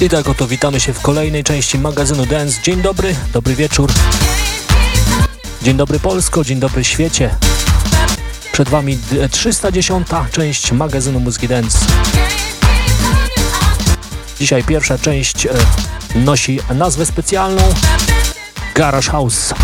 I tak oto witamy się w kolejnej części magazynu Dance. Dzień dobry, dobry wieczór. Dzień dobry Polsko, dzień dobry świecie. Przed Wami 310. część magazynu Muzyki Dance. Dzisiaj pierwsza część e, nosi nazwę specjalną Garage House.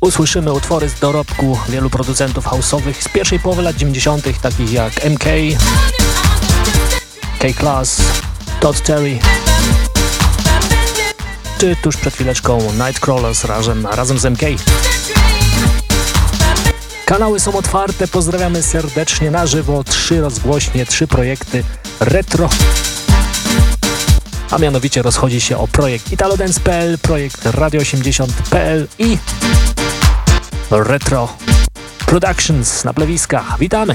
Usłyszymy utwory z dorobku wielu producentów houseowych z pierwszej połowy lat 90., takich jak MK, K-Class, Todd Terry, czy tuż przed chwileczką Nightcrawlers razem, razem z MK. Kanały są otwarte, pozdrawiamy serdecznie na żywo, trzy rozgłośnie, trzy projekty retro a mianowicie rozchodzi się o projekt italodance.pl, projekt radio80.pl i Retro Productions na plewiskach. Witamy!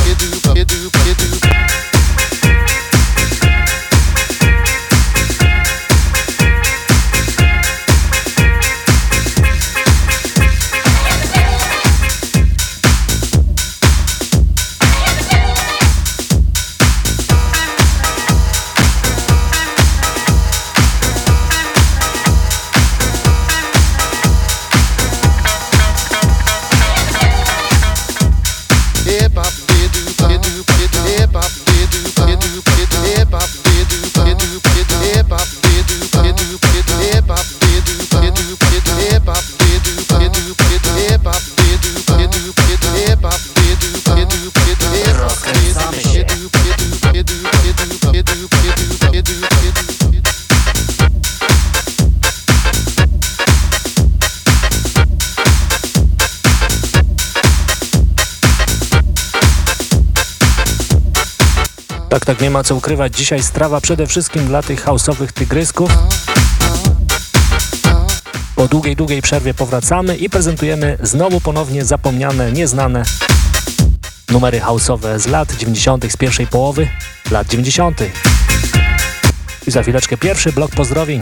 nie ma co ukrywać. Dzisiaj strawa przede wszystkim dla tych hausowych tygrysków. Po długiej, długiej przerwie powracamy i prezentujemy znowu ponownie zapomniane, nieznane numery houseowe z lat 90. z pierwszej połowy lat 90. I za chwileczkę pierwszy blok pozdrowień.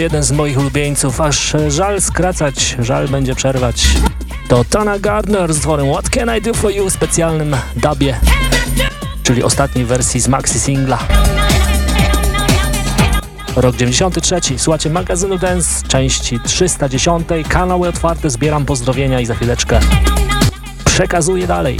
Jeden z moich ulubieńców, aż żal skracać, żal będzie przerwać. To Tana Gardner z tworem What Can I Do For You specjalnym dubie, czyli ostatniej wersji z maxi singla. Rok 93. Słuchacie magazynu Dance, części 310. Kanały otwarte, zbieram pozdrowienia i za chwileczkę przekazuję dalej.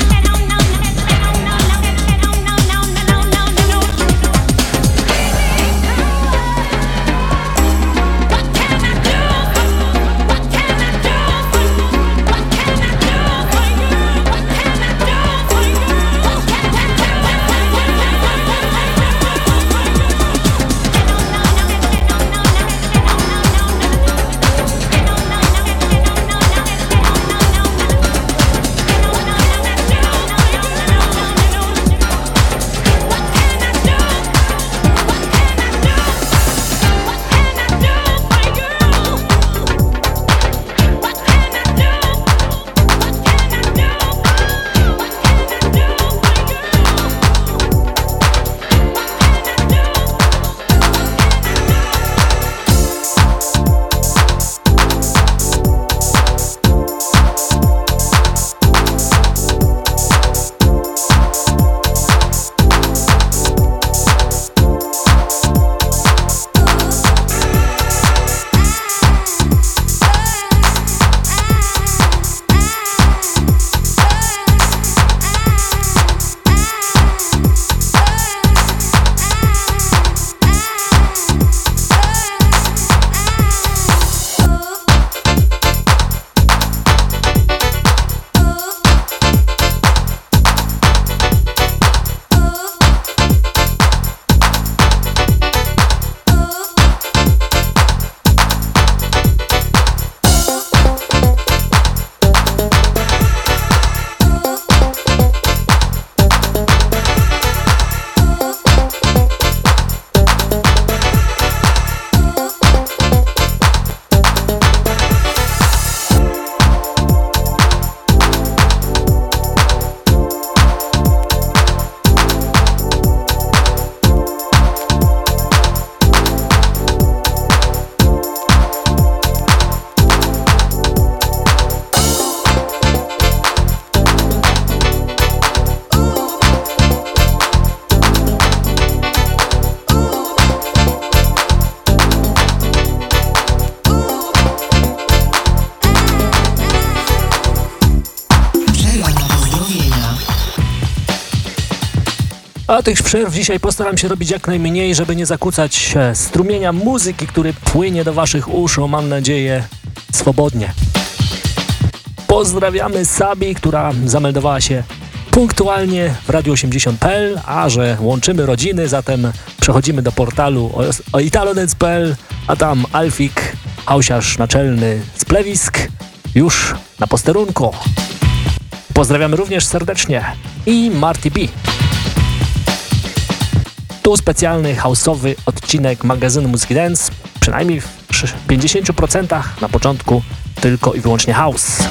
A tych przerw dzisiaj postaram się robić jak najmniej, żeby nie zakłócać e, strumienia muzyki, który płynie do Waszych uszu, mam nadzieję, swobodnie. Pozdrawiamy Sabi, która zameldowała się punktualnie w Radio 80.pl, a że łączymy rodziny, zatem przechodzimy do portalu italodance.pl, a tam Alfik, hałsiarz naczelny z plewisk, już na posterunku. Pozdrawiamy również serdecznie i Marty B. Tu specjalny houseowy odcinek magazynu Muzyki Dance, przynajmniej w 50% na początku tylko i wyłącznie house.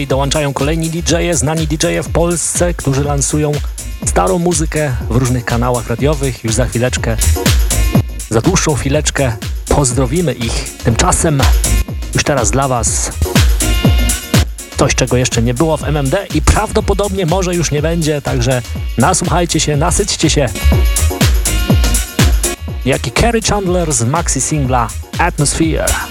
Kolei dołączają kolejni DJ-e, znani DJ-e w Polsce, którzy lansują starą muzykę w różnych kanałach radiowych. Już za chwileczkę, za dłuższą chwileczkę pozdrowimy ich. Tymczasem już teraz dla Was coś, czego jeszcze nie było w MMD i prawdopodobnie może już nie będzie, także nasłuchajcie się, nasyćcie się. Jaki Kerry Chandler z maxi singla Atmosphere.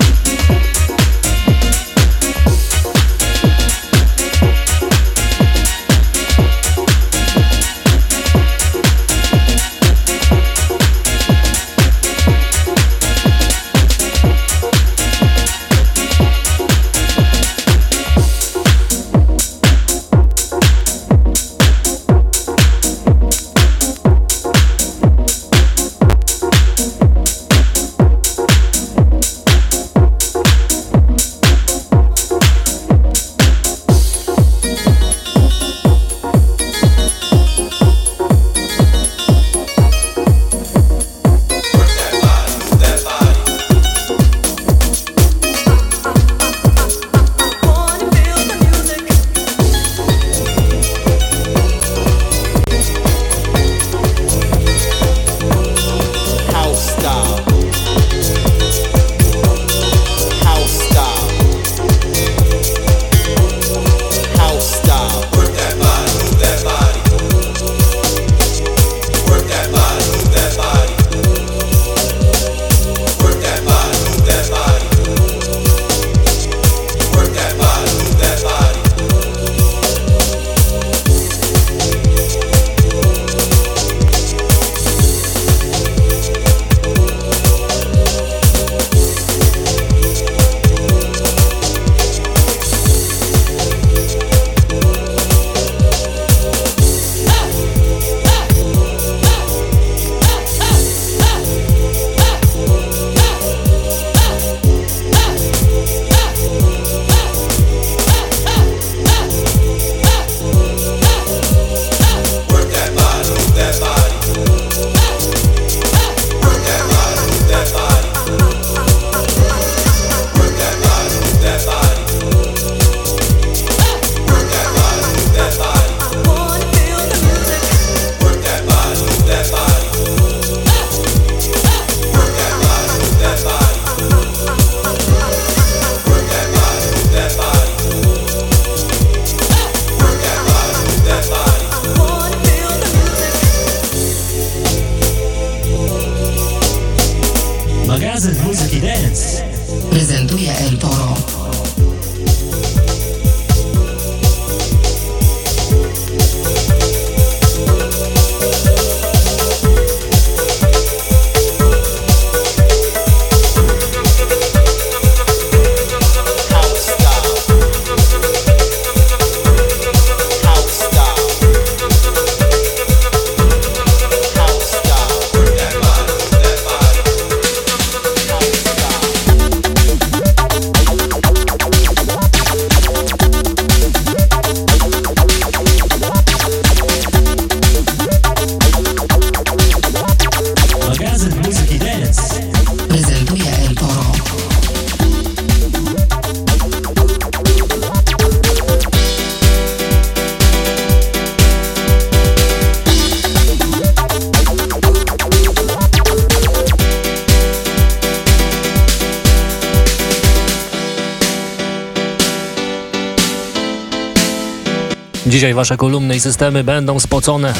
Wasze kolumny i systemy będą spocone.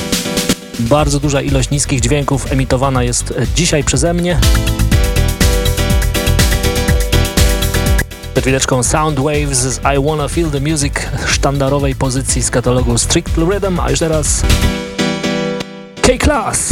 Bardzo duża ilość niskich dźwięków emitowana jest dzisiaj przeze mnie. Przed chwileczką Soundwaves z I Wanna Feel the Music sztandarowej pozycji z katalogu Strictly Rhythm, a już teraz K-Class!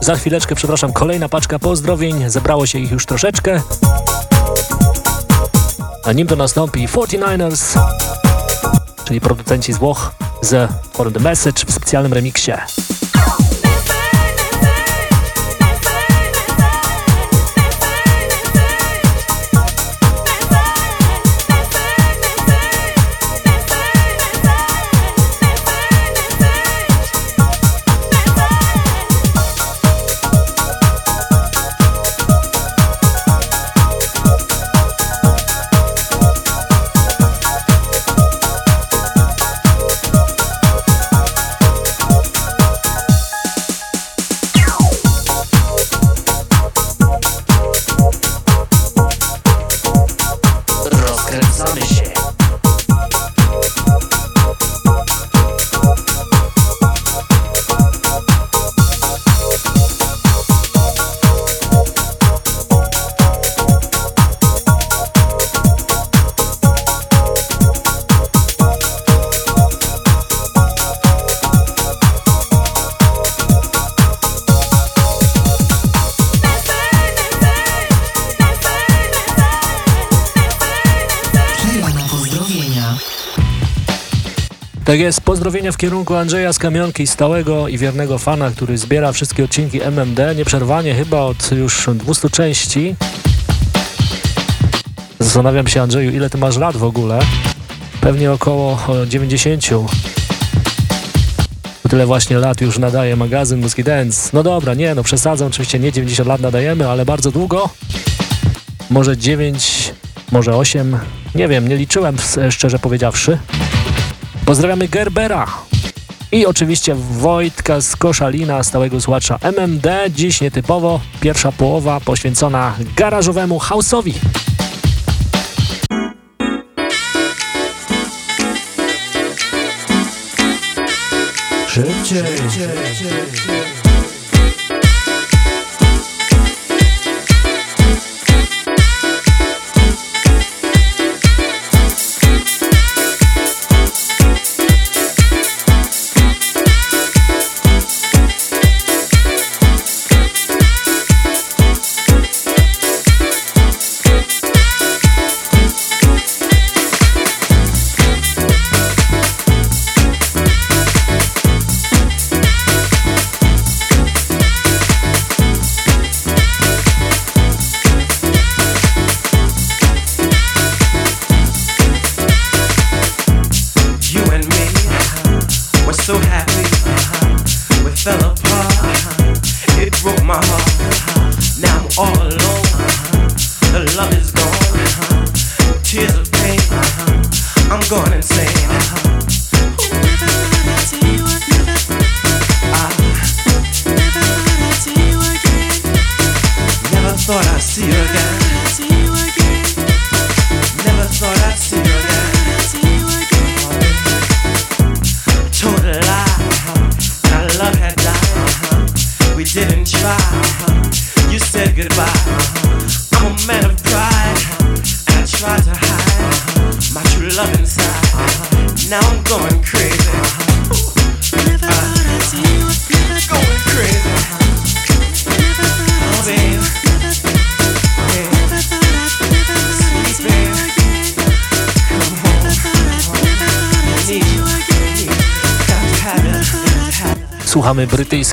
Za chwileczkę, przepraszam, kolejna paczka pozdrowień. Zebrało się ich już troszeczkę. A nim to nastąpi 49ers, czyli producenci z Włoch z For The Message w specjalnym remiksie. Tak jest, pozdrowienia w kierunku Andrzeja z Kamionki, stałego i wiernego fana, który zbiera wszystkie odcinki MMD, nieprzerwanie chyba od już 200 części. Zastanawiam się Andrzeju, ile ty masz lat w ogóle? Pewnie około 90. Tyle właśnie lat już nadaje magazyn Muski Dance. No dobra, nie, no przesadzam, oczywiście nie 90 lat nadajemy, ale bardzo długo. Może 9, może 8, nie wiem, nie liczyłem szczerze powiedziawszy. Pozdrawiamy Gerbera i oczywiście Wojtka z Koszalina, stałego słuchacza MMD. Dziś nietypowo pierwsza połowa poświęcona garażowemu house'owi. Szybciej. Szybciej.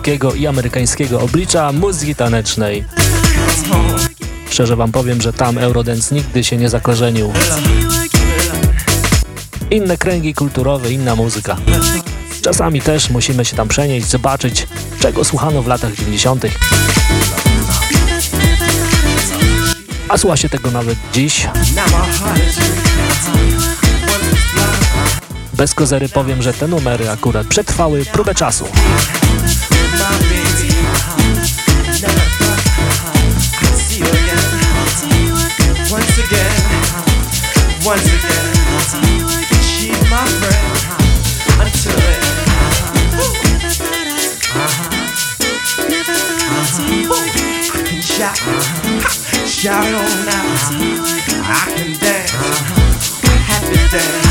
Brytyjskiego i amerykańskiego oblicza muzyki tanecznej. Szczerze wam powiem, że tam Eurodance nigdy się nie zakorzenił. Inne kręgi kulturowe, inna muzyka. Czasami też musimy się tam przenieść, zobaczyć, czego słuchano w latach 90. A słucha się tego nawet dziś. bez kozery powiem, że te numery akurat przetrwały próbę czasu. Once again. She's my friend until then. Shout, shout on now. I can dance, happy dance.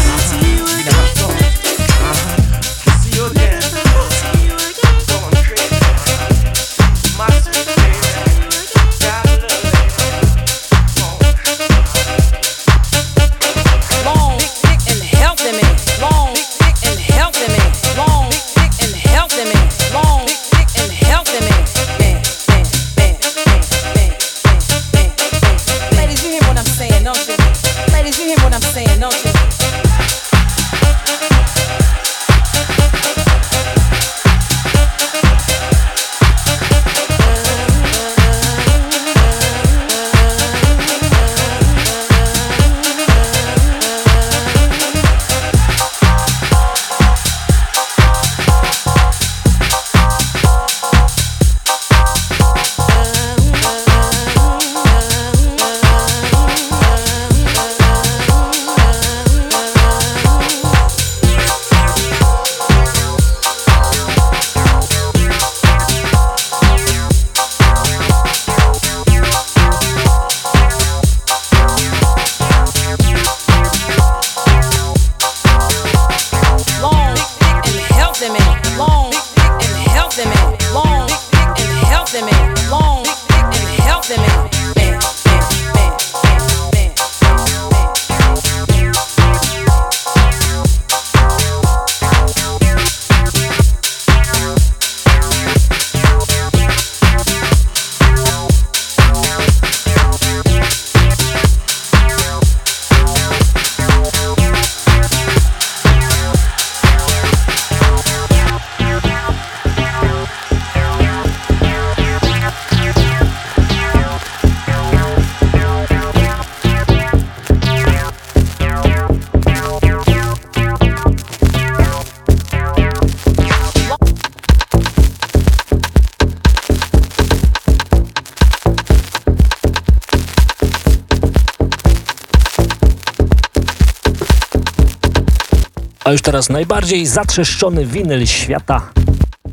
Już teraz najbardziej zatrzeszczony winyl świata,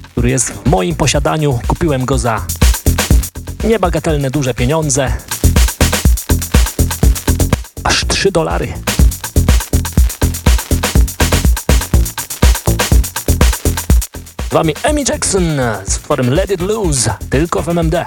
który jest w moim posiadaniu. Kupiłem go za niebagatelne duże pieniądze. Aż 3 dolary. Z wami Amy Jackson z utworem Let It Loose, tylko w MMD.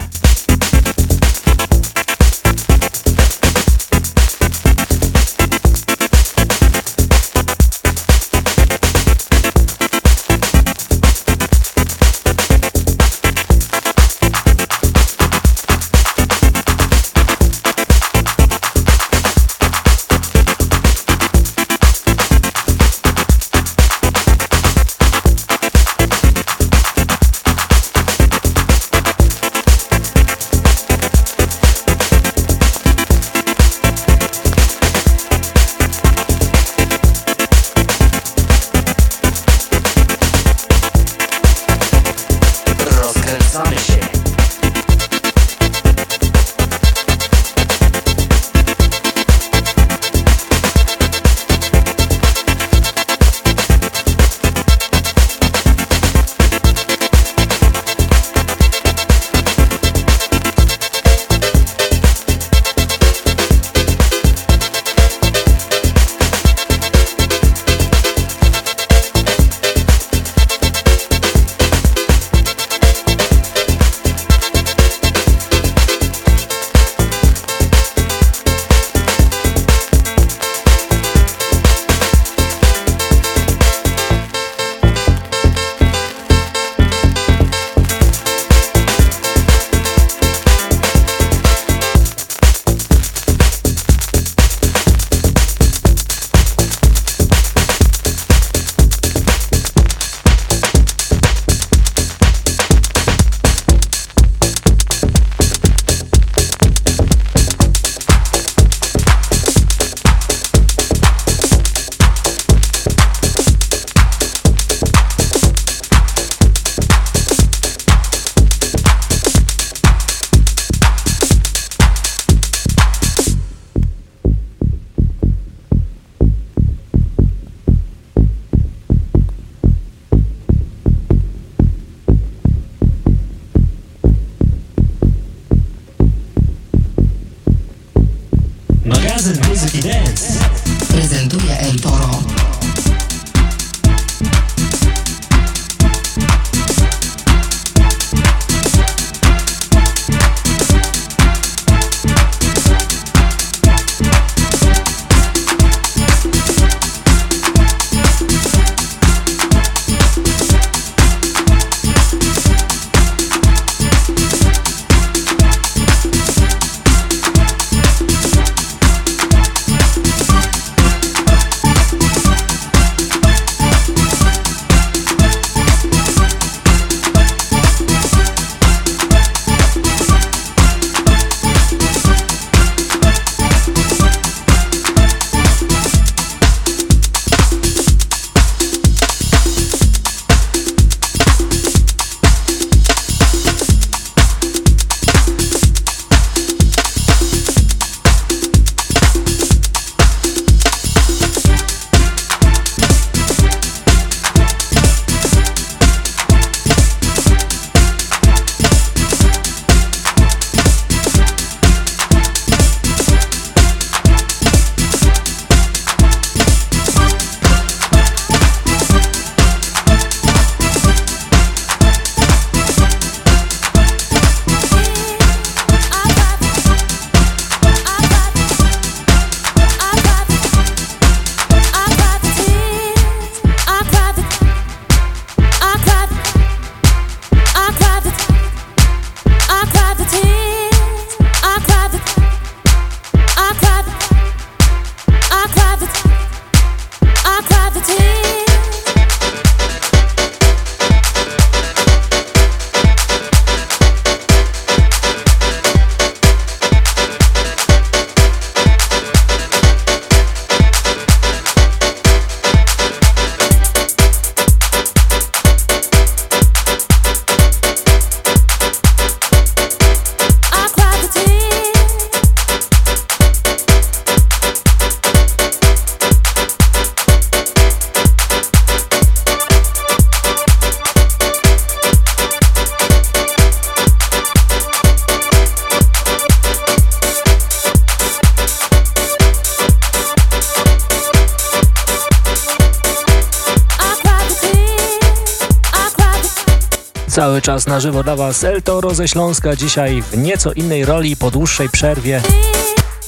Na żywo dla Was El Toro ze Śląska, dzisiaj w nieco innej roli po dłuższej przerwie.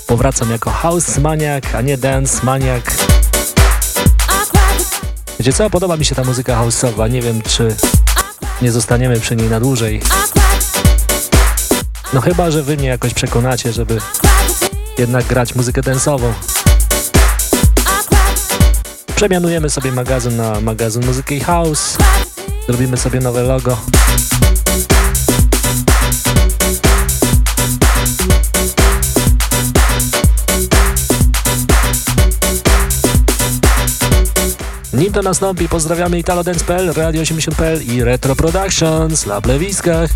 Powracam jako house maniak, a nie dance maniak. Wiecie co? Podoba mi się ta muzyka house'owa, nie wiem czy nie zostaniemy przy niej na dłużej. No chyba, że Wy mnie jakoś przekonacie, żeby jednak grać muzykę dance'ową. Przemianujemy sobie magazyn na magazyn muzyki house. Zrobimy sobie nowe logo. Nim to nastąpi, pozdrawiamy italodance.pl, Radio 80.pl i Retro Productions na plewiskach.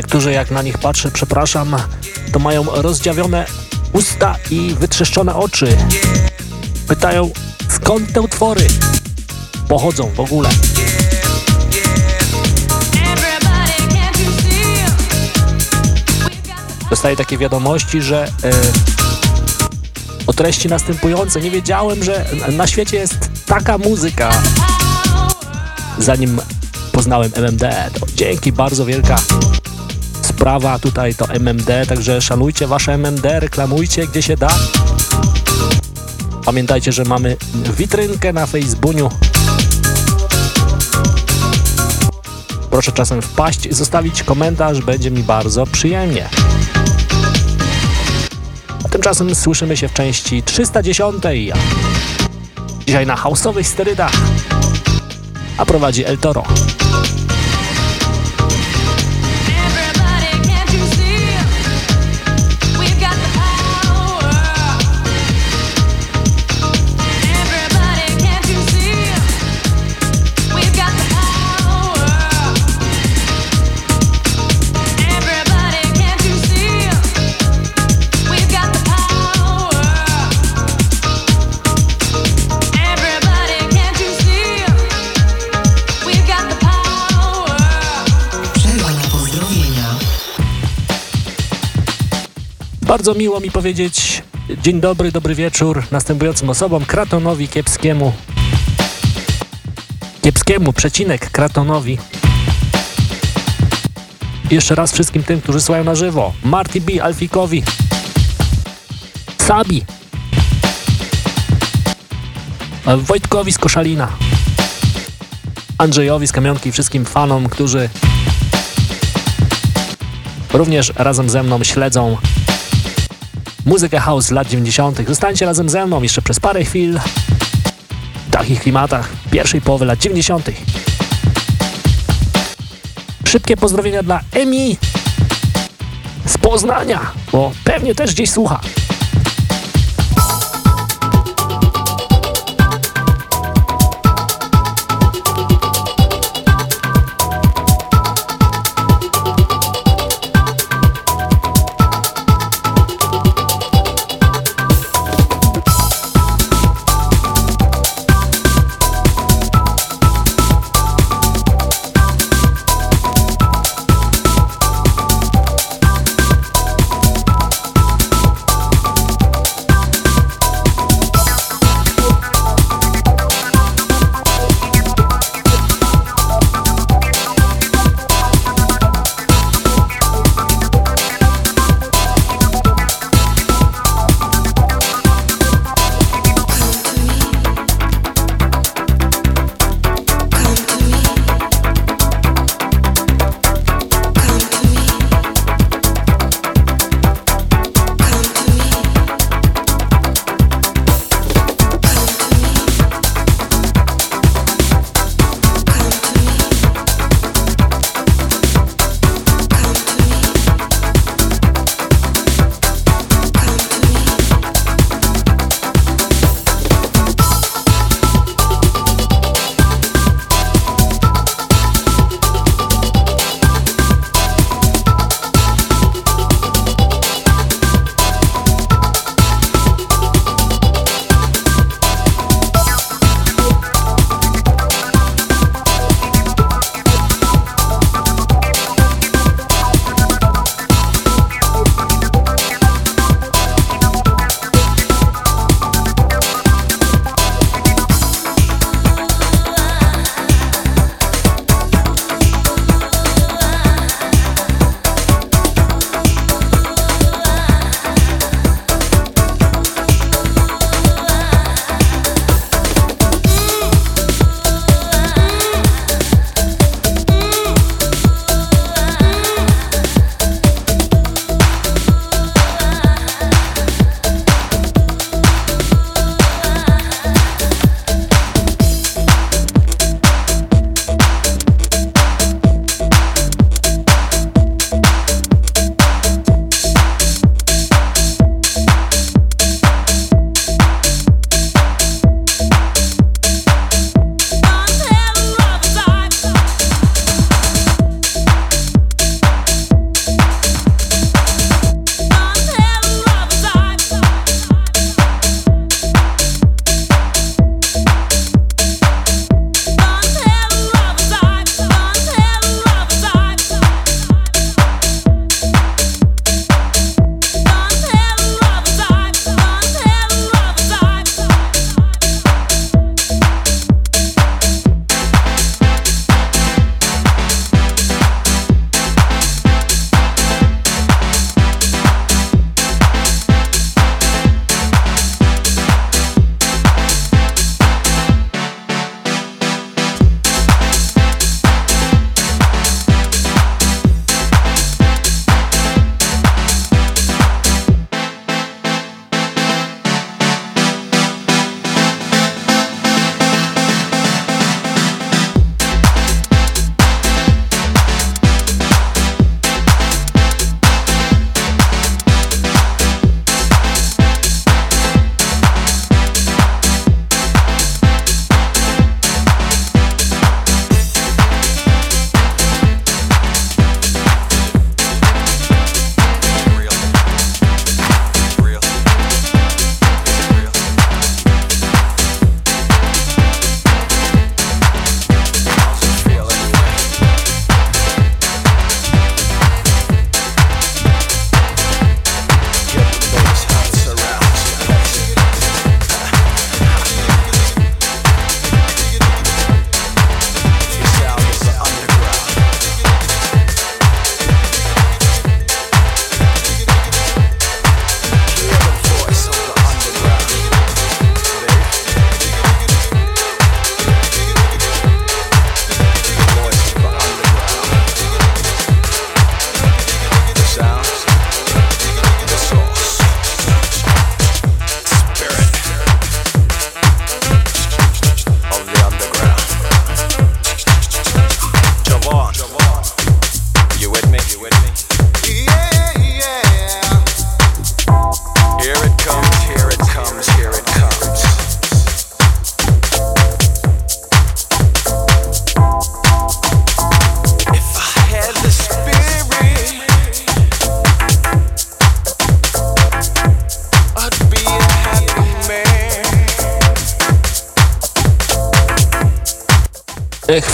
Niektórzy, jak na nich patrzę, przepraszam, to mają rozdziawione usta i wytrzeszczone oczy. Pytają, skąd te utwory pochodzą w ogóle. Dostaję takie wiadomości, że e, o treści następujące. Nie wiedziałem, że na świecie jest taka muzyka. Zanim poznałem MMD, to dzięki bardzo wielka sprawa tutaj to MMD, także szanujcie wasze MMD, reklamujcie gdzie się da. Pamiętajcie, że mamy witrynkę na Facebooku. Proszę czasem wpaść i zostawić komentarz, będzie mi bardzo przyjemnie. Tymczasem słyszymy się w części 310. Dzisiaj na hausowych sterydach, a prowadzi El Toro. Bardzo miło mi powiedzieć dzień dobry, dobry wieczór następującym osobom. Kratonowi Kiepskiemu. Kiepskiemu, przecinek Kratonowi. Jeszcze raz wszystkim tym, którzy słuchają na żywo. Marty B, Alfikowi. Sabi. Wojtkowi z Koszalina. Andrzejowi z Kamionki i wszystkim fanom, którzy również razem ze mną śledzą muzykę house lat 90. Zostańcie razem ze mną jeszcze przez parę chwil w takich klimatach pierwszej połowy lat 90. Szybkie pozdrowienia dla Emi z Poznania, bo pewnie też gdzieś słucha.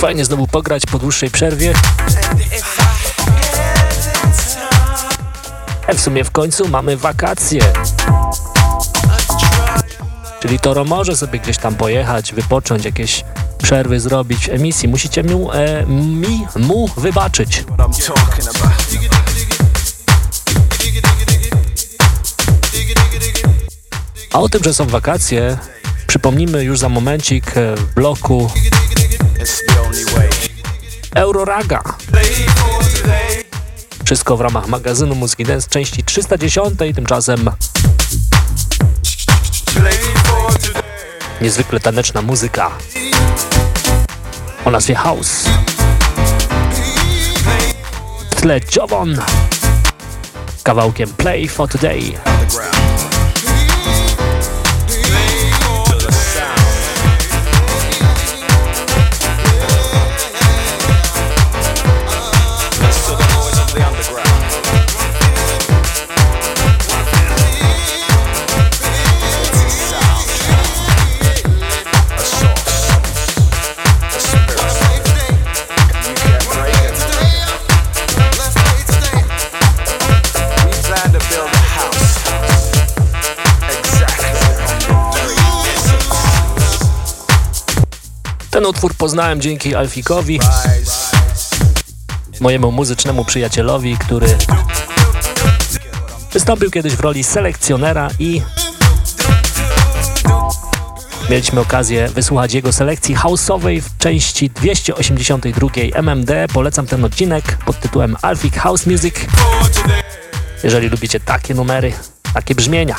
Fajnie znowu pograć po dłuższej przerwie. E, w sumie w końcu mamy wakacje. Czyli Toro może sobie gdzieś tam pojechać, wypocząć, jakieś przerwy zrobić w emisji. Musicie mu, e, mi, mu wybaczyć. A o tym, że są wakacje, przypomnimy już za momencik e, w bloku Euroraga. Wszystko w ramach magazynu Muzyki Dance części 310. Tymczasem niezwykle taneczna muzyka o nazwie House. W tle Jovon kawałkiem Play for Today. Ten utwór poznałem dzięki Alfikowi, mojemu muzycznemu przyjacielowi, który wystąpił kiedyś w roli selekcjonera i mieliśmy okazję wysłuchać jego selekcji house'owej w części 282 MMD. Polecam ten odcinek pod tytułem Alfik House Music. Jeżeli lubicie takie numery, takie brzmienia.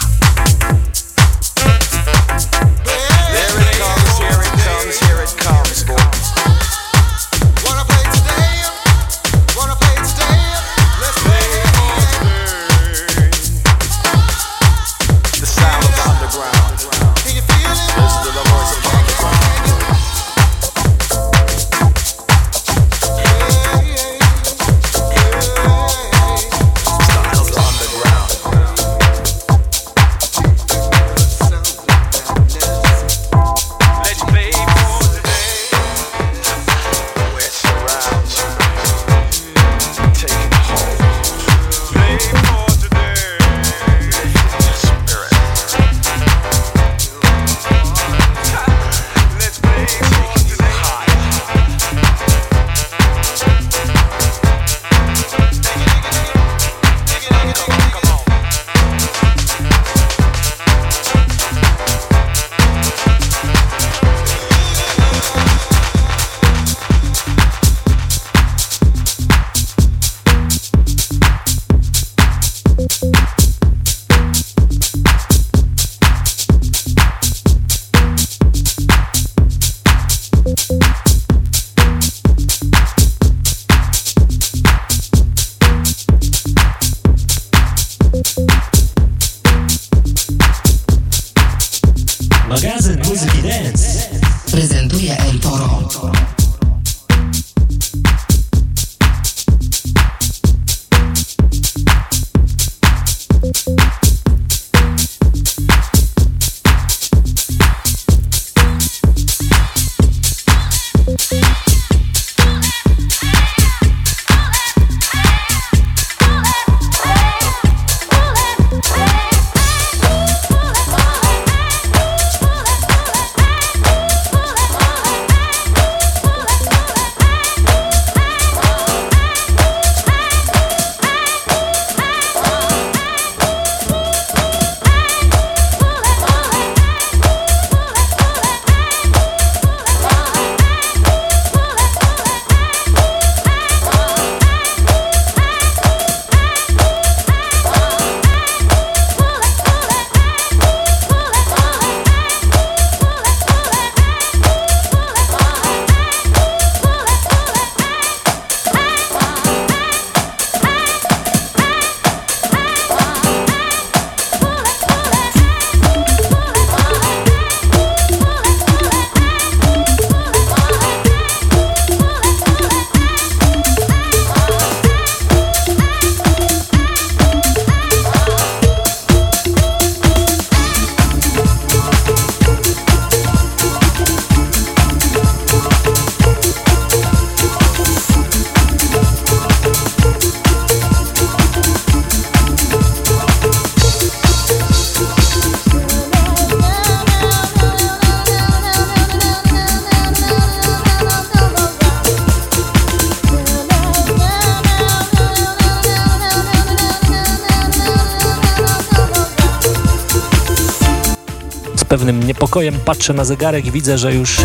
Patrzę na zegarek i widzę, że już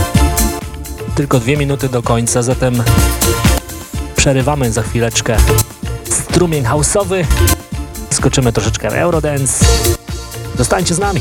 tylko dwie minuty do końca, zatem przerywamy za chwileczkę strumień house'owy, skoczymy troszeczkę w Eurodance. Zostańcie z nami.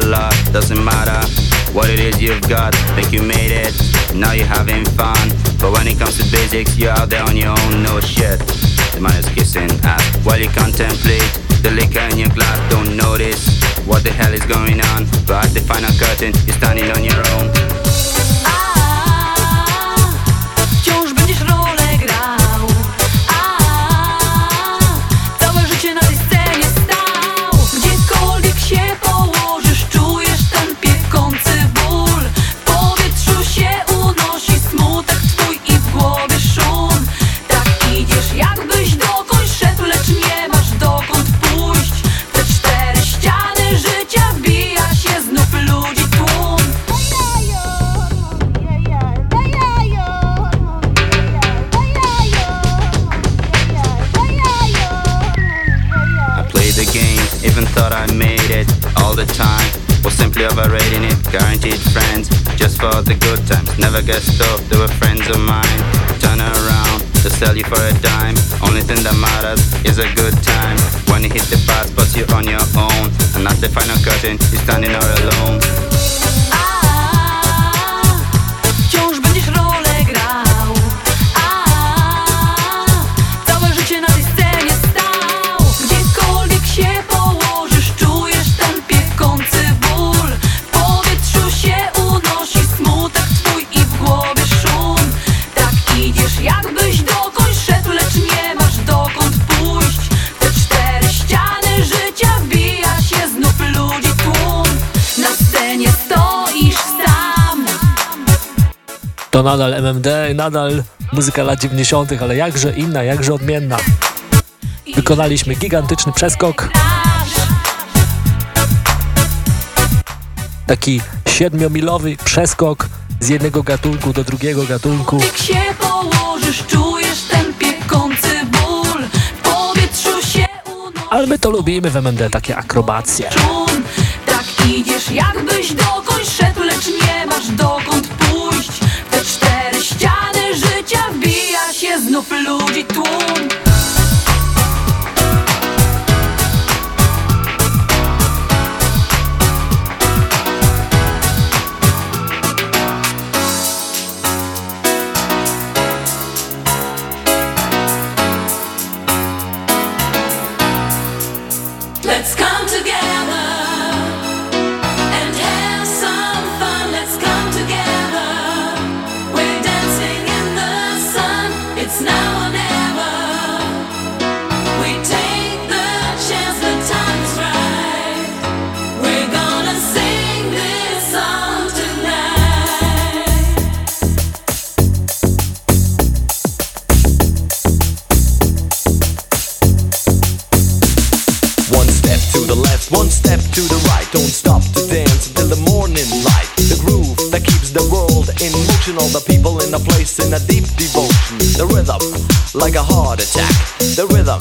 Doesn't matter what it is you've got. Think you made it, now you're having fun. But when it comes to basics, you're out there on your own, no shit. The man is kissing ass while you contemplate the liquor in your glass. Don't notice what the hell is going on. But the final curtain, you're standing on your own. For the good times. Never get stuck, they were friends of mine. Turn around, to sell you for a dime. Only thing that matters is a good time. When you hit the path, but you're on your own. And at the final curtain, you're standing all alone. To nadal MMD, nadal muzyka lat 90., ale jakże inna, jakże odmienna. Wykonaliśmy gigantyczny przeskok. Taki siedmiomilowy przeskok z jednego gatunku do drugiego gatunku. się położysz, czujesz ten piekący ból, w powietrzu się Ale my to lubimy w MMD, takie akrobacje. Tak idziesz jakbyś dokądś nos flots du tournent like a heart attack. The rhythm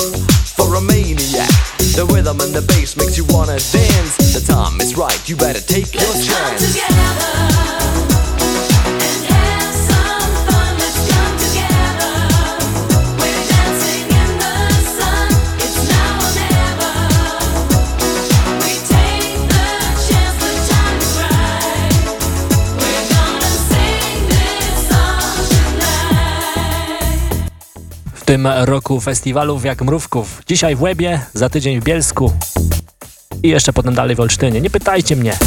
for a maniac. The rhythm and the bass makes you wanna dance. The time is right, you better take Let's your chance. tym roku festiwalów jak mrówków. Dzisiaj w Łebie, za tydzień w Bielsku i jeszcze potem dalej w Olsztynie. Nie pytajcie mnie.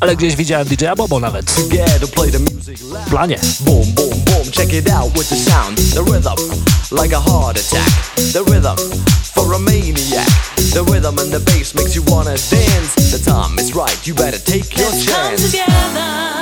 Ale gdzieś widziałem DJ-a Bobo nawet. W planie. Check it out with the sound. The rhythm, like a heart attack. The rhythm, for a maniac. The rhythm and the bass makes you wanna dance. The time is right, you better take your chance.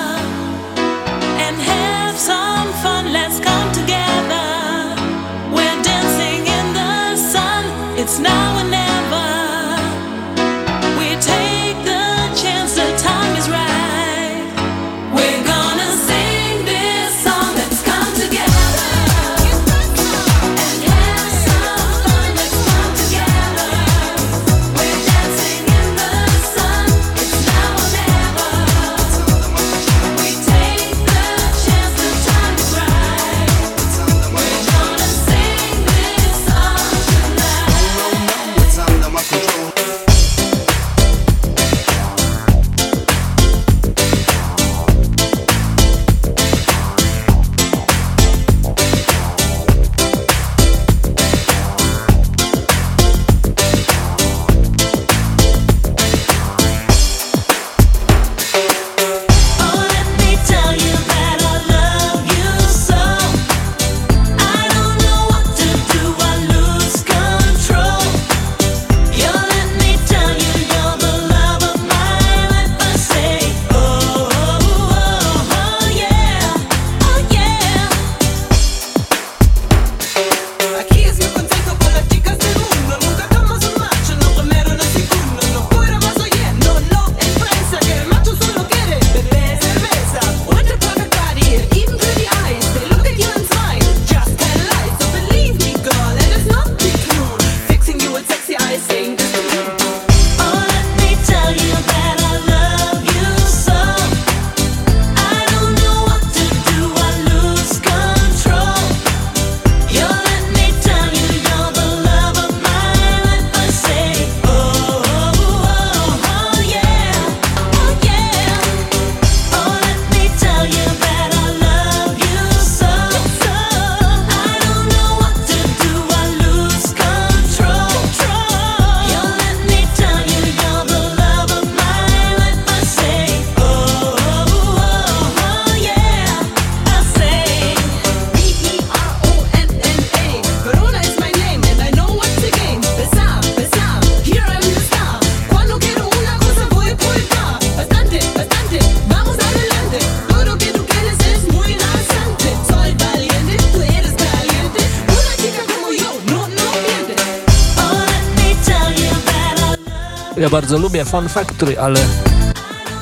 ja bardzo lubię Fun Factory, ale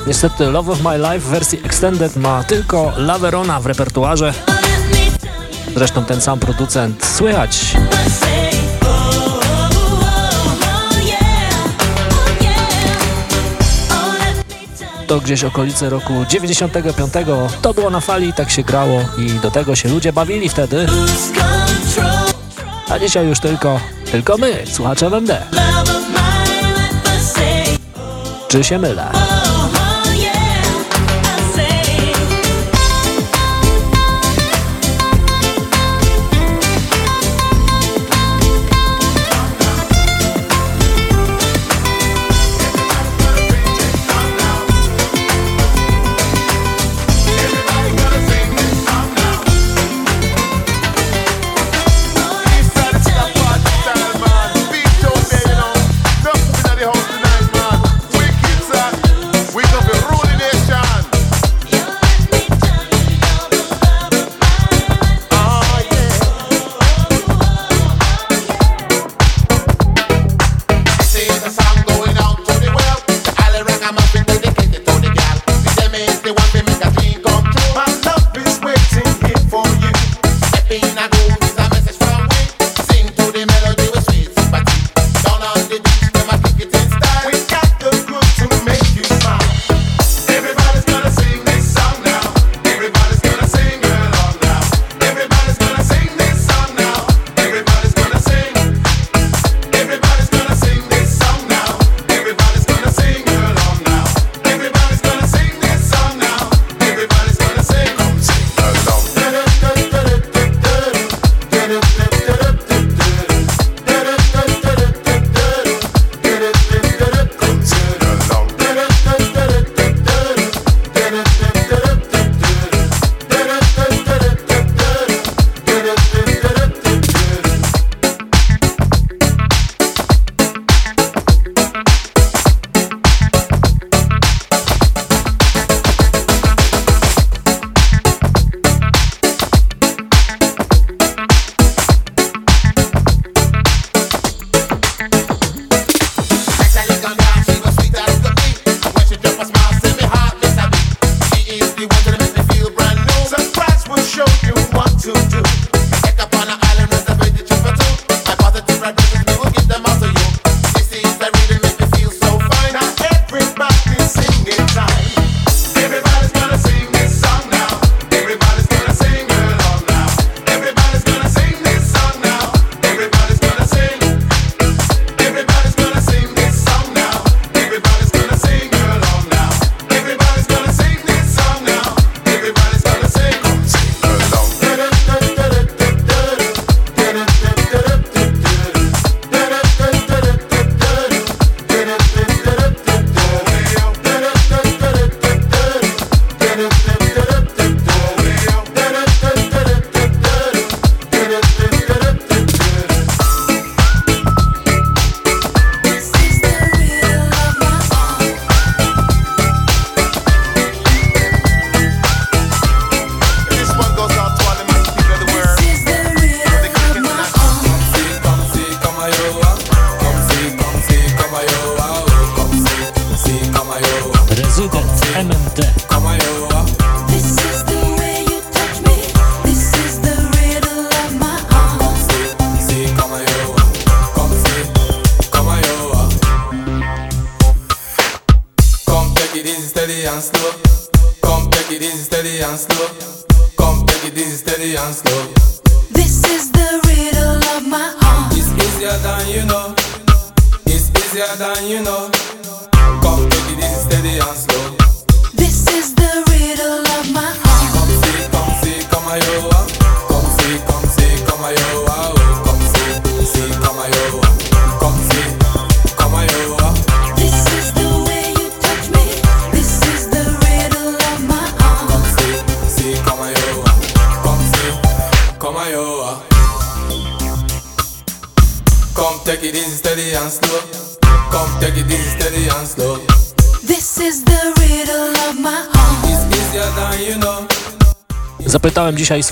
niestety Love of My Life w wersji Extended ma tylko Laverona w repertuarze. Zresztą ten sam producent słychać. to gdzieś okolice roku 95. To było na fali, tak się grało i do tego się ludzie bawili wtedy. A dzisiaj już tylko, tylko my, słuchacze MMD. 祖先们来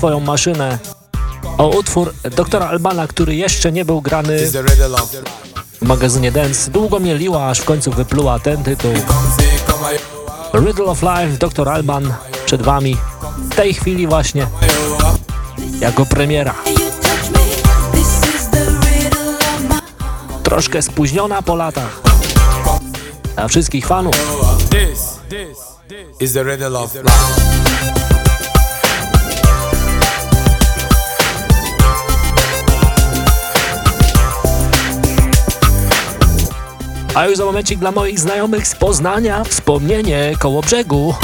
swoją maszynę. O utwór doktora Albana, który jeszcze nie był grany w magazynie Dance, długo mieliła, aż w końcu wypluła ten tytuł. Riddle of Life, Dr. Alban przed Wami w tej chwili właśnie jako premiera. Troszkę spóźniona po latach. Dla wszystkich fanów. This is the riddle of life. A już za momencik dla moich znajomych z Poznania wspomnienie koło brzegu.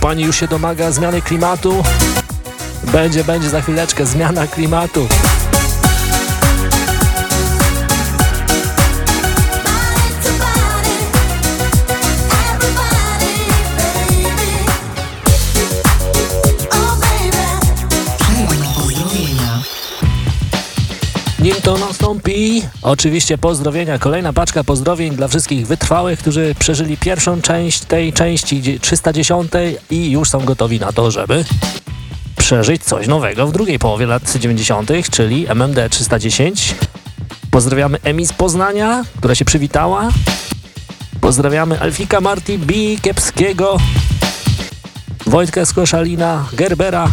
Pani już się domaga zmiany klimatu. Będzie, będzie za chwileczkę zmiana klimatu. nastąpi oczywiście pozdrowienia. Kolejna paczka pozdrowień dla wszystkich wytrwałych, którzy przeżyli pierwszą część tej części 310 i już są gotowi na to, żeby przeżyć coś nowego w drugiej połowie lat 90., czyli MMD 310. Pozdrawiamy Emi z Poznania, która się przywitała. Pozdrawiamy Alfika Marti B. Kiepskiego, Wojtka z Koszalina, Gerbera,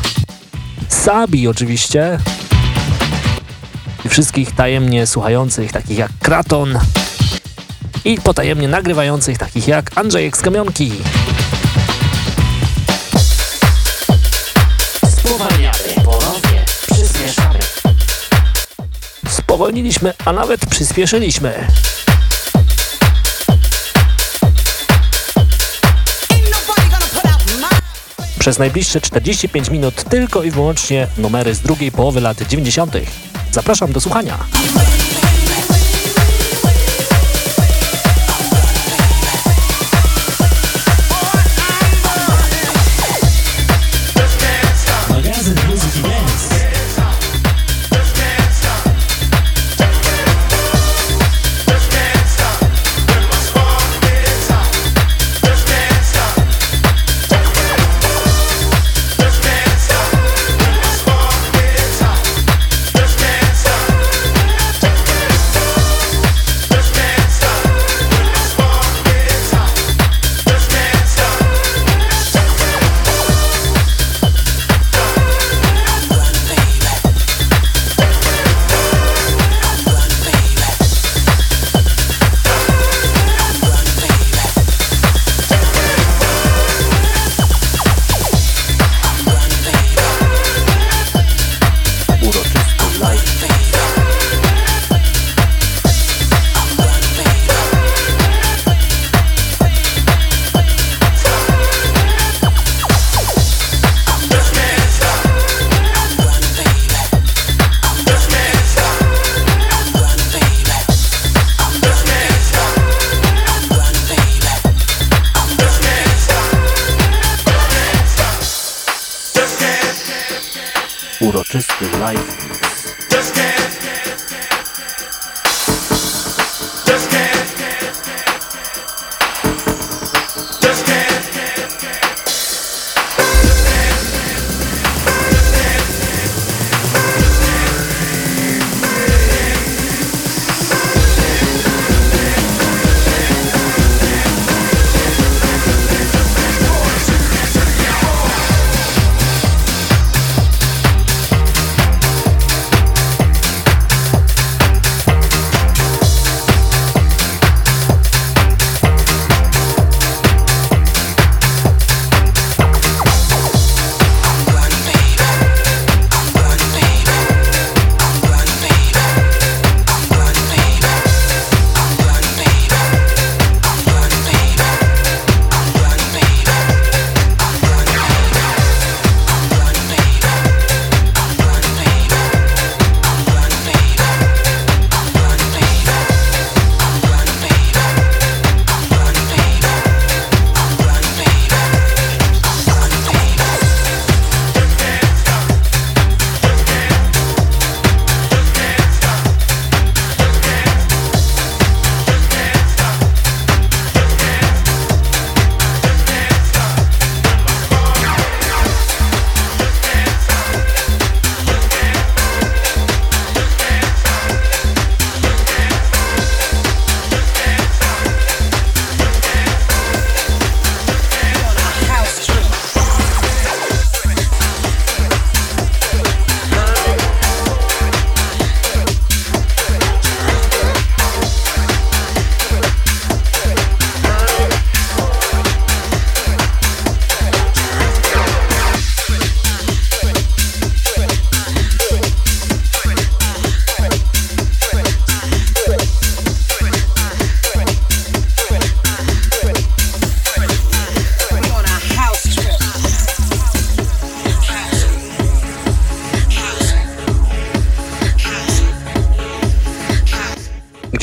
Sabi oczywiście, wszystkich tajemnie słuchających, takich jak Kraton i potajemnie nagrywających, takich jak Andrzejek z Kamionki. Spowolniliśmy, a nawet przyspieszyliśmy. Przez najbliższe 45 minut tylko i wyłącznie numery z drugiej połowy lat 90. Zapraszam do słuchania.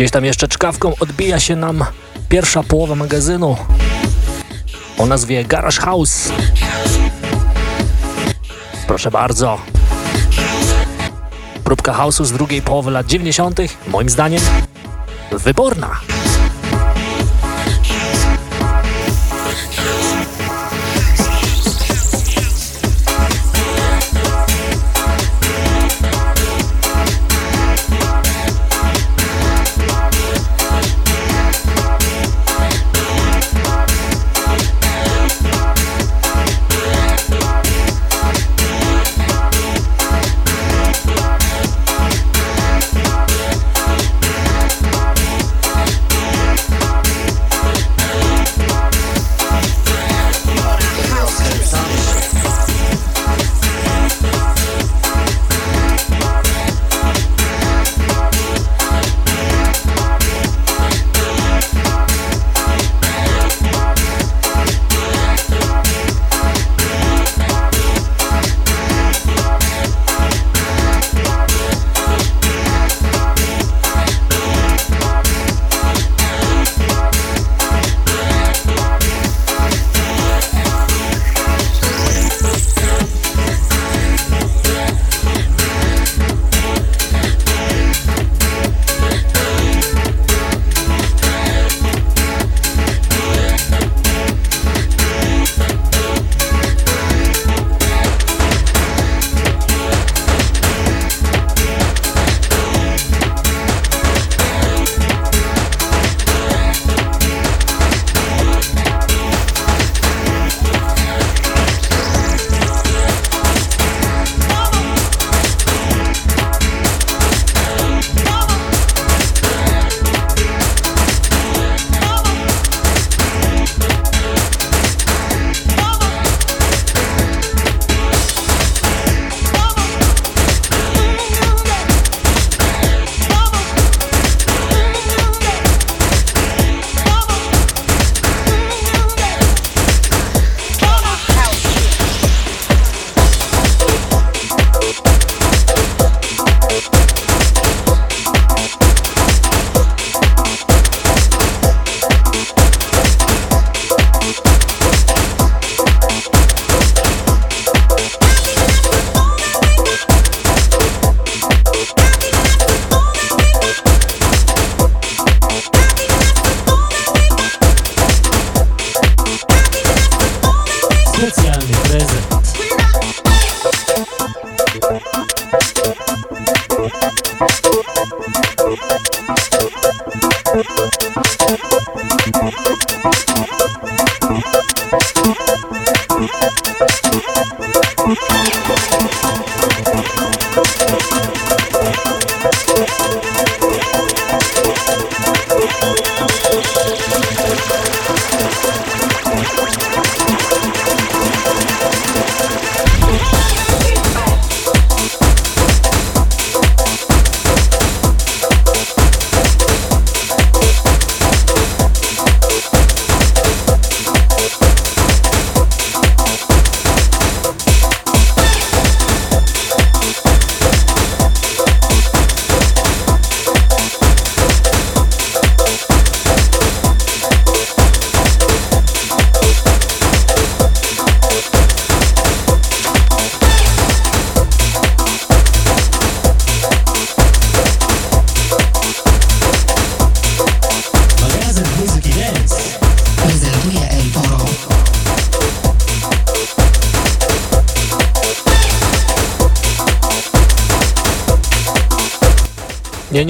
Gdzieś tam jeszcze czkawką odbija się nam pierwsza połowa magazynu o nazwie Garage House. Proszę bardzo. Próbka house'u z drugiej połowy lat 90. moim zdaniem wyborna.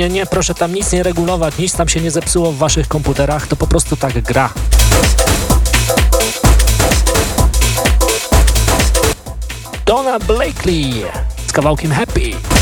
Nie, nie, proszę tam nic nie regulować, nic tam się nie zepsuło w waszych komputerach, to po prostu tak gra. Donna Blakely z kawałkiem Happy.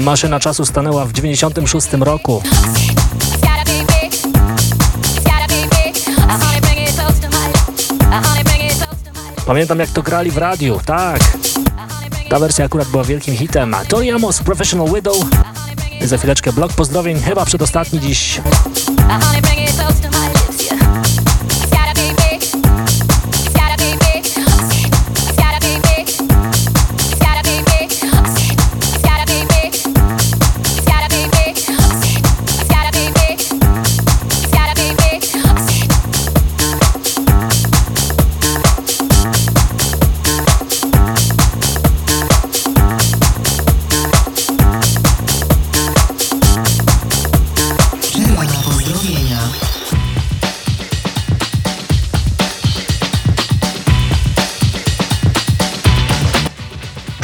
Maszyna czasu stanęła w 96 roku. Pamiętam jak to grali w radiu, tak. Ta wersja akurat była wielkim hitem. Tori Amos, Professional Widow. Za chwileczkę blok pozdrowień, chyba przedostatni dziś.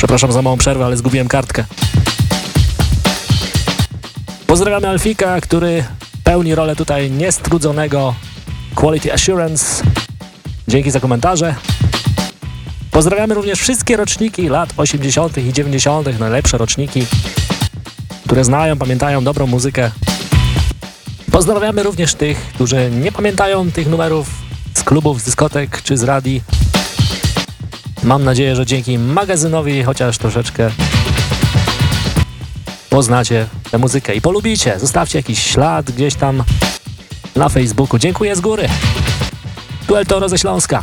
Przepraszam za małą przerwę, ale zgubiłem kartkę. Pozdrawiamy Alfika, który pełni rolę tutaj niestrudzonego Quality Assurance. Dzięki za komentarze. Pozdrawiamy również wszystkie roczniki lat 80. i 90., najlepsze roczniki, które znają, pamiętają dobrą muzykę. Pozdrawiamy również tych, którzy nie pamiętają tych numerów z klubów, z dyskotek czy z radii. Mam nadzieję, że dzięki magazynowi chociaż troszeczkę poznacie tę muzykę i polubicie. Zostawcie jakiś ślad gdzieś tam na Facebooku. Dziękuję z góry. Tu El Toro ze Śląska.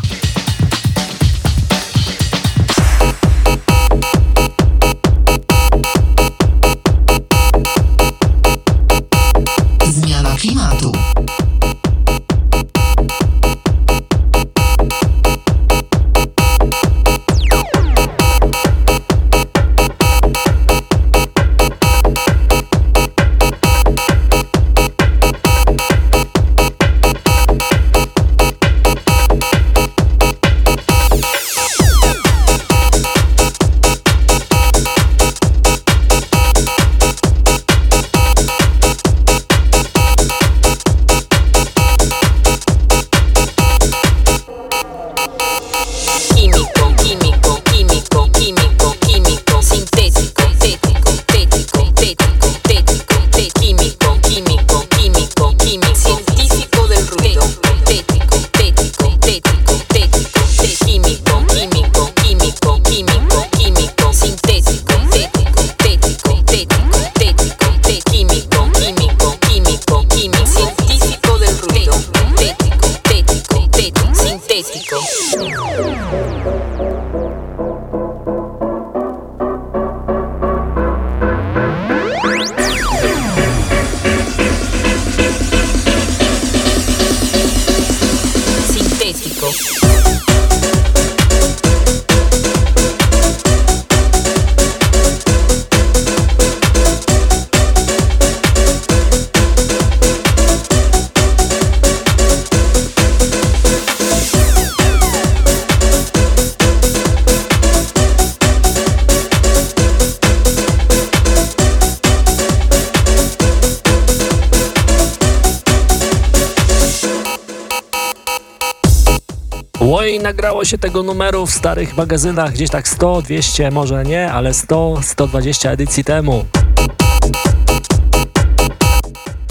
Oj, nagrało się tego numeru w starych magazynach, gdzieś tak 100, 200, może nie, ale 100, 120 edycji temu.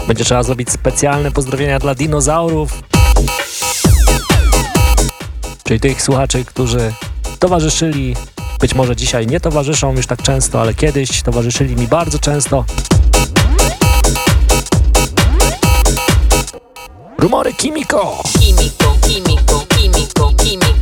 Będzie trzeba zrobić specjalne pozdrowienia dla dinozaurów. Czyli tych słuchaczy, którzy towarzyszyli, być może dzisiaj nie towarzyszą już tak często, ale kiedyś towarzyszyli mi bardzo często. Rumory Kimiko! Químico, químico, Disco me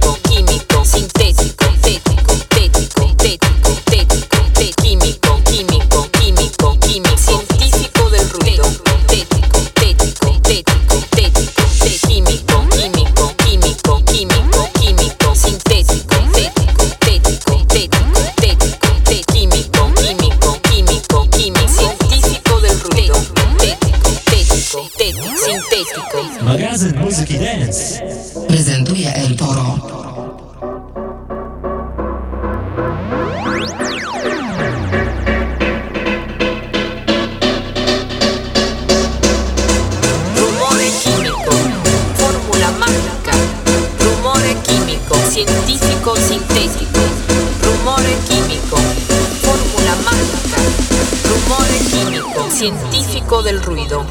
del ruido.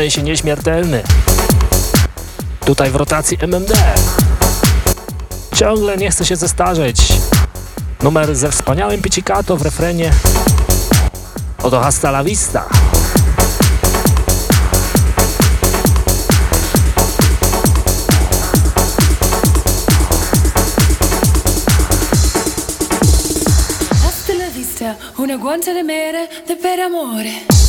sensie nieśmiertelny. Tutaj w rotacji MMD. Ciągle nie chce się zestarzeć. Numer ze wspaniałym picicato w refrenie. Oto hasta la vista. una guancia di mele de per amore.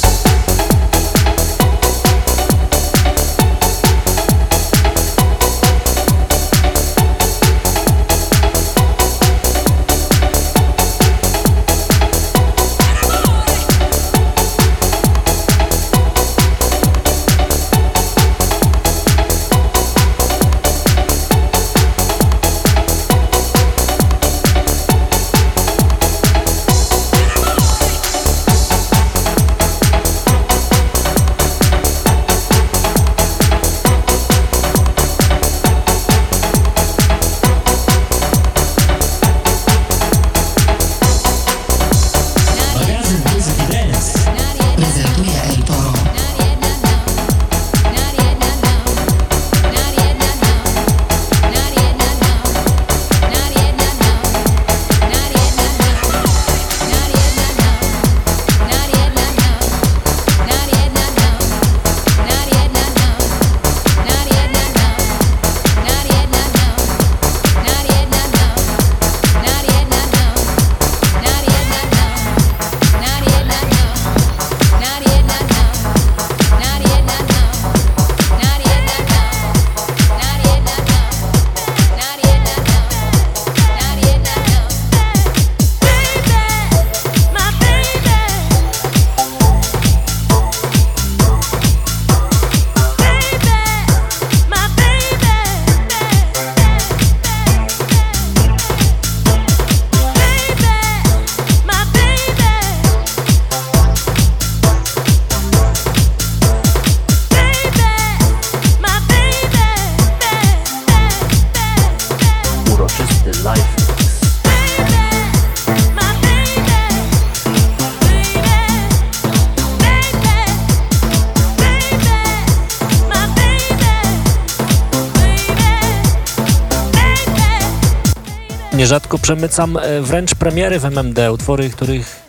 przemycam e, wręcz premiery w MMD, utwory, których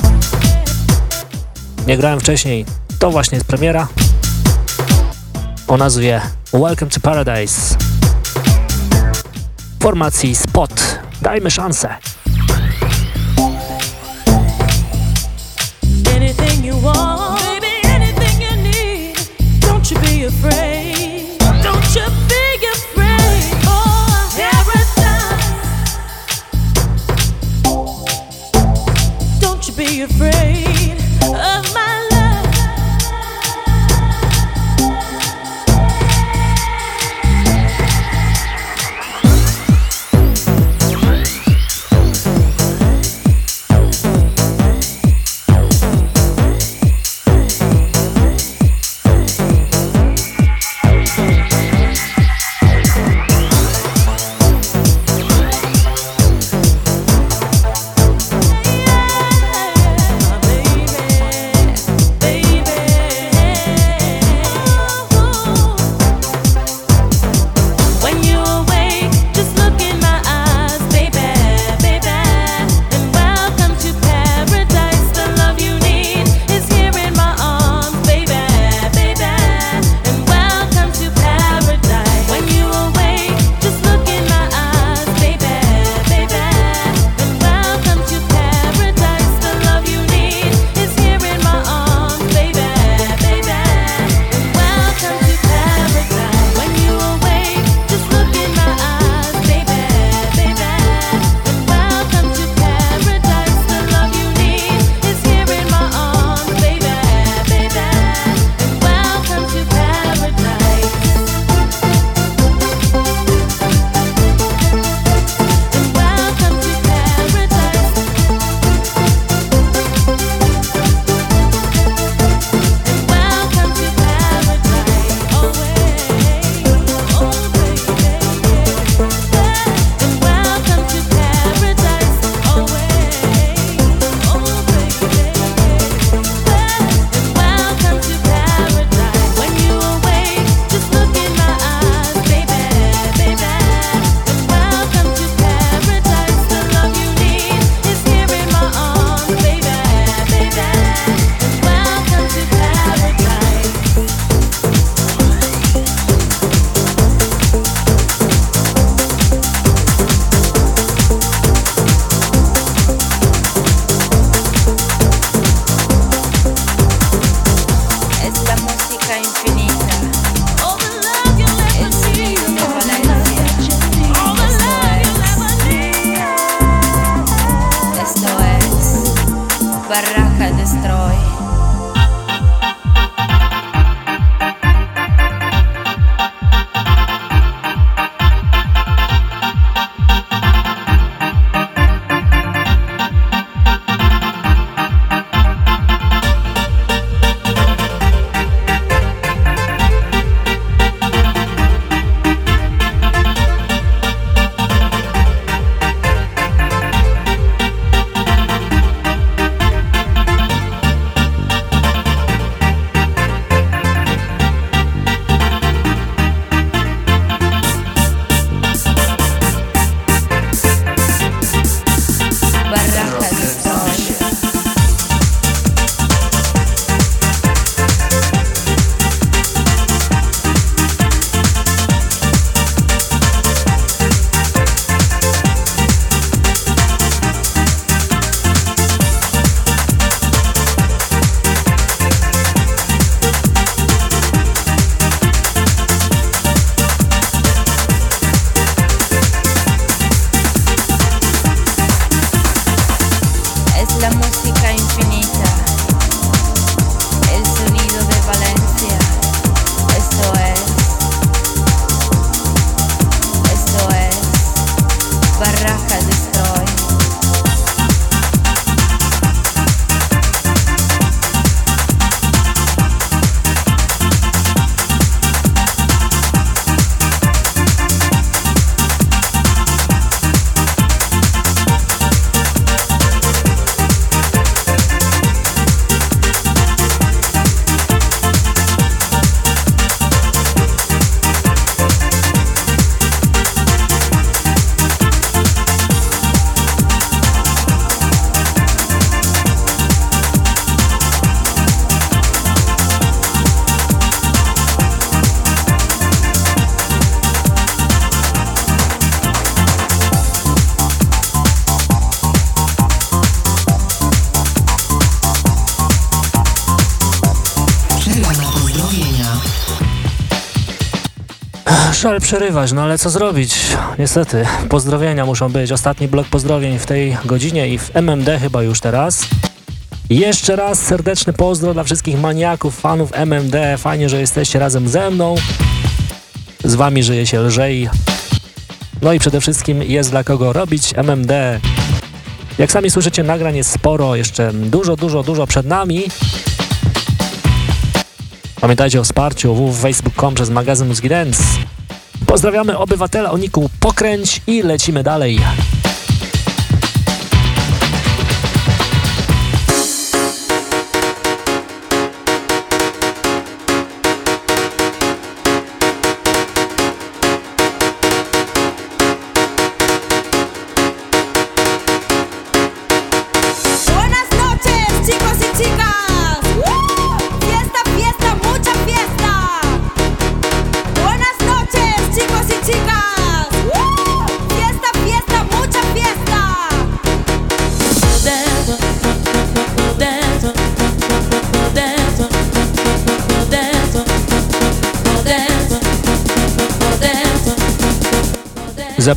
nie grałem wcześniej. To właśnie jest premiera o nazwie Welcome to Paradise formacji Spot. Dajmy szansę. Przerywać, no ale co zrobić? Niestety, pozdrowienia muszą być. Ostatni blok pozdrowień w tej godzinie i w MMD chyba już teraz. Jeszcze raz serdeczny pozdro dla wszystkich maniaków, fanów MMD. Fajnie, że jesteście razem ze mną. Z wami żyje się lżej. No i przede wszystkim jest dla kogo robić MMD. Jak sami słyszycie, nagrań jest sporo, jeszcze dużo, dużo, dużo przed nami. Pamiętajcie o wsparciu www.facebook.com przez magazyn Mózgi. Pozdrawiamy obywatela o niku Pokręć i lecimy dalej.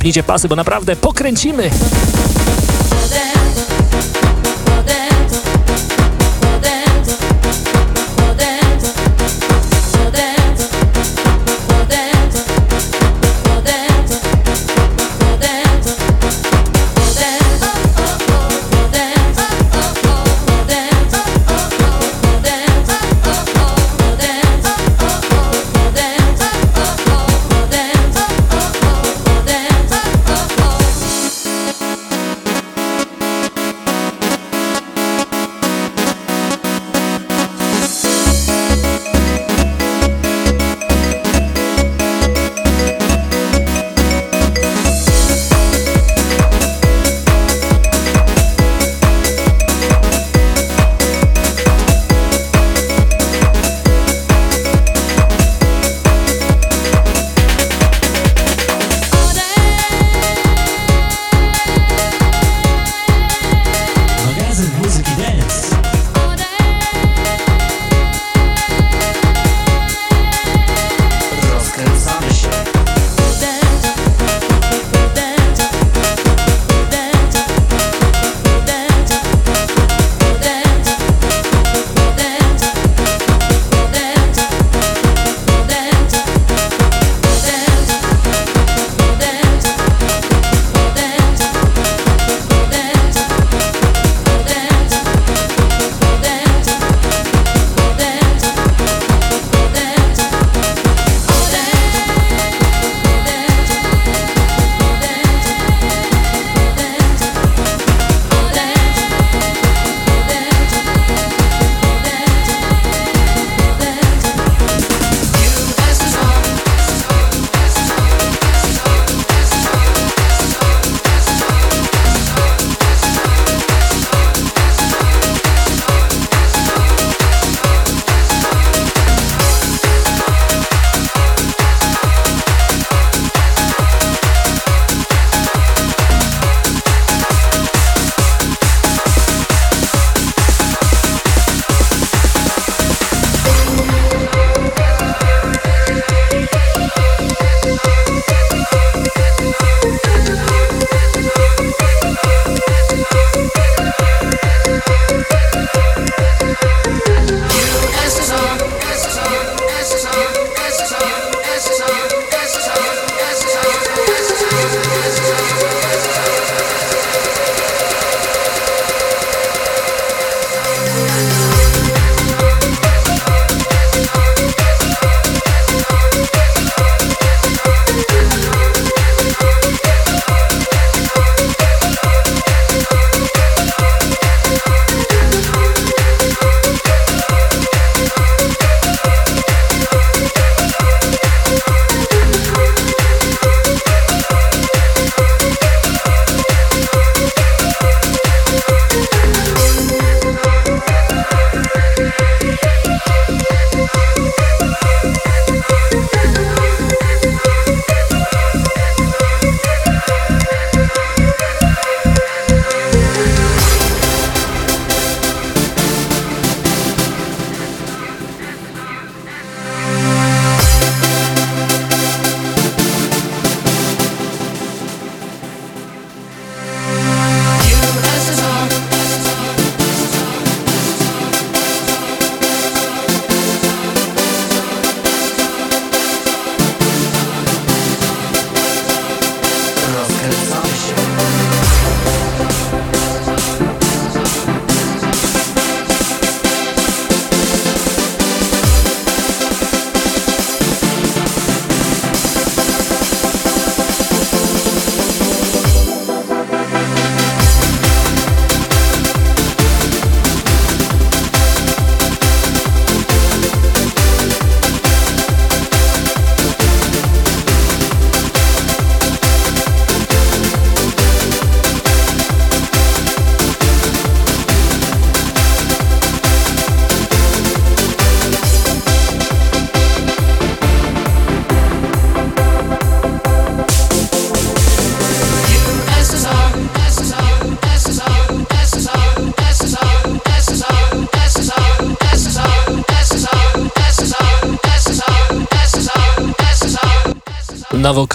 Zapnijcie pasy, bo naprawdę pokręcimy.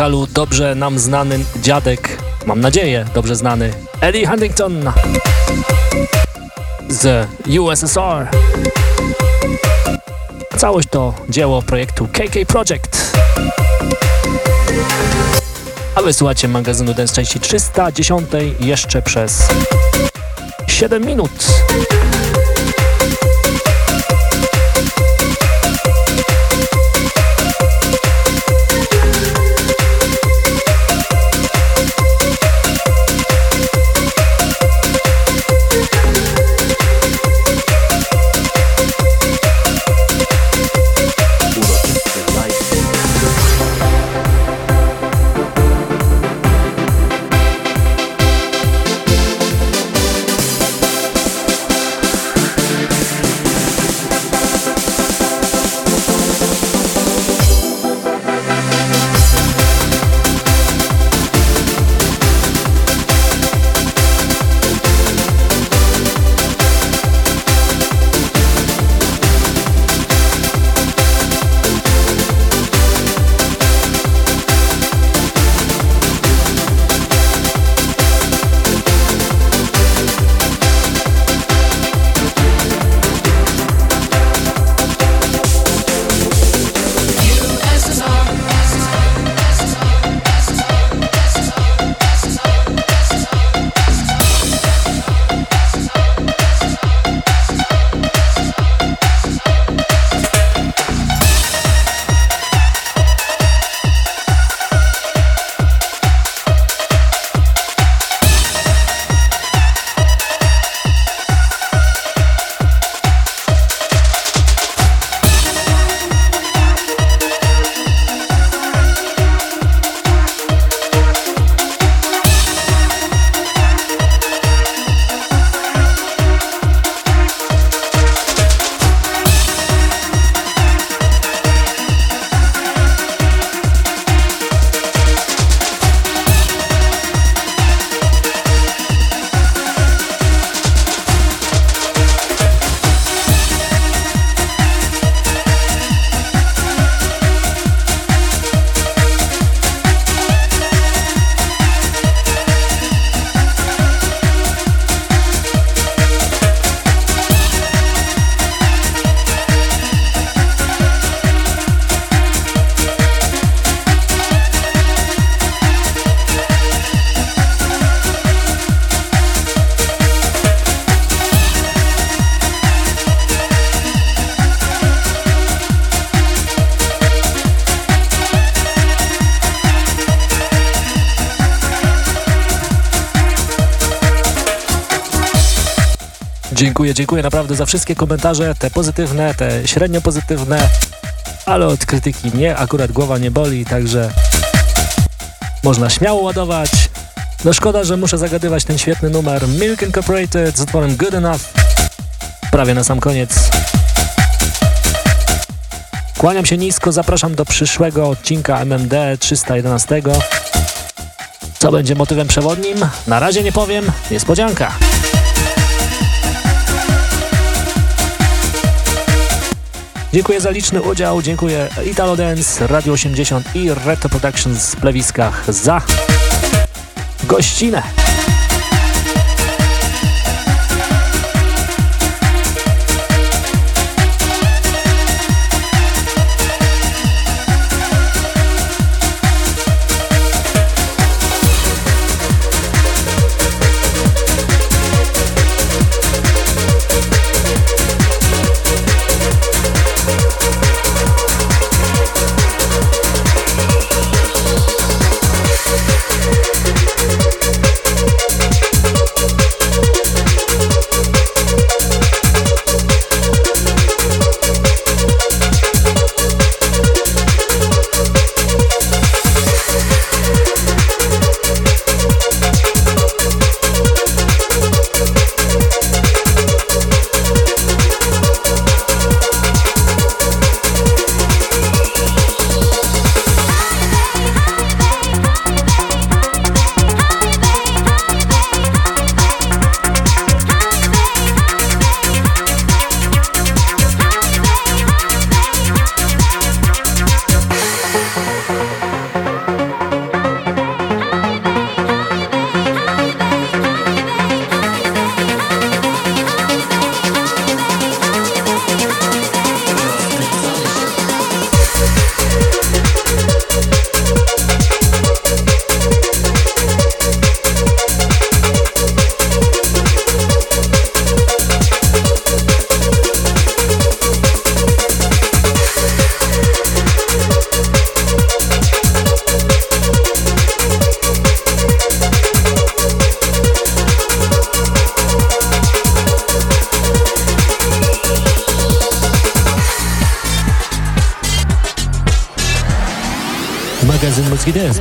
Wokalu dobrze nam znany dziadek, mam nadzieję, dobrze znany Eddie Huntington z USSR. Całość to dzieło projektu KK Project. A wysłuchacie magazynu Dance części 310 jeszcze przez 7 minut. Dziękuję, dziękuję naprawdę za wszystkie komentarze, te pozytywne, te średnio pozytywne, ale od krytyki mnie akurat głowa nie boli, także można śmiało ładować. No szkoda, że muszę zagadywać ten świetny numer Milk Incorporated z utworem Good Enough. Prawie na sam koniec. Kłaniam się nisko, zapraszam do przyszłego odcinka MMD 311. Co będzie motywem przewodnim? Na razie nie powiem, niespodzianka. Dziękuję za liczny udział, dziękuję Italo Dance, Radio 80 i Retro Productions w plewiskach za gościnę.